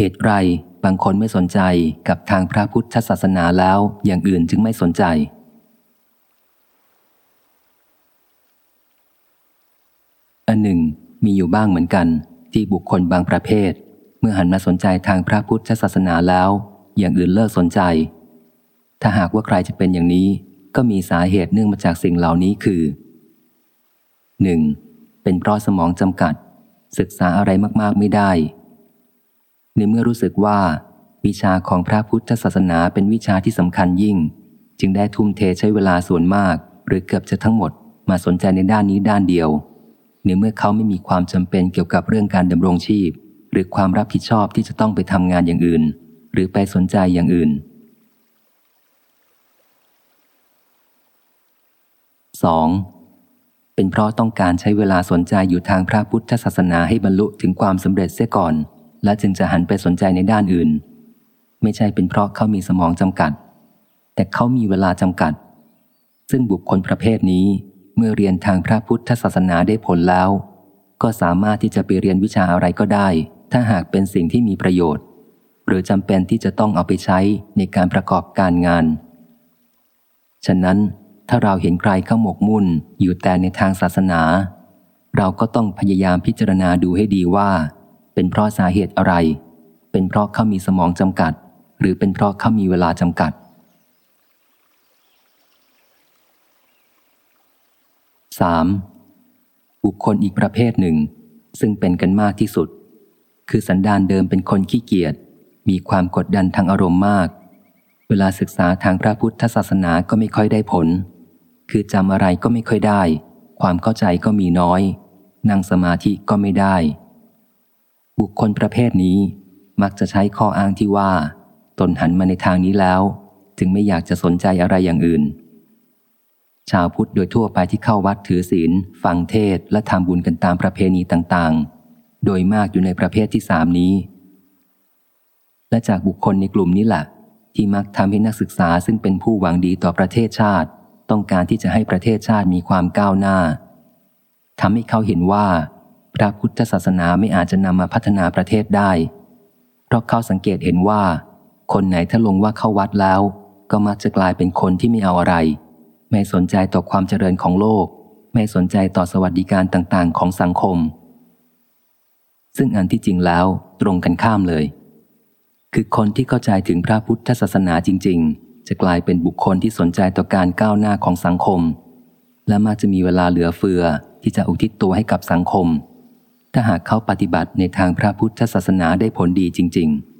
เหตุไรบางคนไม่สนใจกับทางพระพุทธศาสนาแล้วอย่างอื่นจึงไม่สนใจ อันหนึ่ง มีอยู่บ้างเหมือนกัน ที่บุคคลบางประเภท เมื่อหันมาสนใจทางพระพุทธศาสนาแล้ว อย่างอื่นเลิกสนใจ ถ้าหากว่าใครจะเป็นอย่างนี้ ก็มีสาเหตุเนื่องมาจากสิ่งเหล่านี้คือ 1. เป็นเพราะสมองจำกัด ศึกษาอะไรมากๆไม่ได้ ในเมื่อรู้สึกว่า วิชาของพระพุทธศาสนาเป็นวิชาที่สำคัญยิ่ง จึงได้ทุ่มเทใช้เวลาส่วนมาก หรือเกือบจะทั้งหมดมาสนใจในด้านนี้ด้านเดียว ในเมื่อเขาไม่มีความจำเป็นเกี่ยวกับเรื่องการดำรงชีพ หรือความรับผิดชอบที่จะต้องไปทำงานอย่างอื่น หรือไปสนใจอย่างอื่น 2. เป็นเพราะต้องการใช้เวลาสนใจอยู่ทางพระพุทธศาสนาให้บรรลุถึงความสำเร็จเสียก่อน และจึงจะหันไปสนใจในด้านอื่น ไม่ใช่เป็นเพราะเขามีสมองจำกัด แต่เขามีเวลาจำกัด ซึ่งบุคคลประเภทนี้เมื่อเรียนทางพระพุทธศาสนาได้ผลแล้ว ก็สามารถที่จะไปเรียนวิชาอะไรก็ได้ ถ้าหากเป็นสิ่งที่มีประโยชน์ หรือจำเป็นที่จะต้องเอาไปใช้ในการประกอบการงาน ฉะนั้นถ้าเราเห็นใครเข้าหมกมุ่นอยู่แต่ในทางศาสนา เราก็ต้องพยายามพิจารณาดูให้ดีว่า เป็นเพราะสาเหตุอะไร เป็นเพราะเขามีสมองจำกัด หรือเป็นเพราะเขามีเวลาจำกัด 3. บุคคลอีกประเภทหนึ่ง ซึ่งเป็นกันมากที่สุด คือสันดานเดิมเป็นคนขี้เกียจมีความกดดันทางอารมณ์มาก เวลาศึกษาทางพระพุทธศาสนาก็ไม่ค่อยได้ผล คือจำอะไรก็ไม่ค่อยได้ ความเข้าใจก็มีน้อย นั่งสมาธิก็ไม่ได้ บุคคลประเภทนี้มักจะใช้ข้ออ้างที่ว่า ตนหันมาในทางนี้แล้ว จึงไม่อยากจะสนใจอะไรอย่างอื่น ชาวพุทธโดยทั่วไปที่เข้าวัดถือศีล ฟังเทศและทำบุญกันตามประเพณีต่างๆ โดยมากอยู่ในประเภทที่สามนี้ และจากบุคคลในกลุ่มนี้แหละที่มักทำให้นักศึกษาซึ่งเป็นผู้หวังดีต่อประเทศชาติ ต้องการที่จะให้ประเทศชาติมีความก้าวหน้าทำให้เขาเห็นว่า พระพุทธศาสนาไม่อาจจะนำมาพัฒนาประเทศได้ เพราะเขาสังเกตเห็นว่า คนไหนถ้าลงว่าเข้าวัดแล้ว ก็มักจะกลายเป็นคนที่ไม่เอาอะไร ไม่สนใจต่อความเจริญของโลก ไม่สนใจต่อสวัสดิการต่างๆ ของสังคม ซึ่งอันที่จริงแล้วตรงกันข้ามเลย คือคนที่เข้าใจถึงพระพุทธศาสนาจริง ๆ จะกลายเป็นบุคคลที่สนใจต่อการก้าวหน้าของสังคม และมักจะมีเวลาเหลือเฟือที่จะอุทิศตัวให้กับสังคม ถ้าหากเขาปฏิบัติในทางพระพุทธศาสนาได้ผลดีจริงๆ